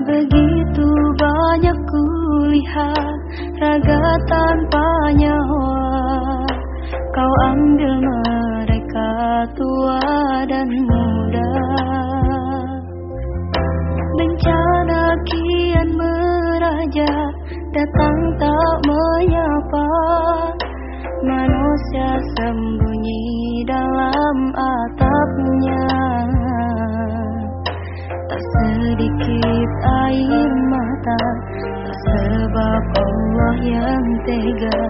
Begitu banyak kulihat raga tanpa nyawa Kau ambil mereka tua dan muda. Bencana kian meraja Datang tak menyapa. Manusia sembunyi dalam atapnya sedikit air mata. Sebab Allah yang tega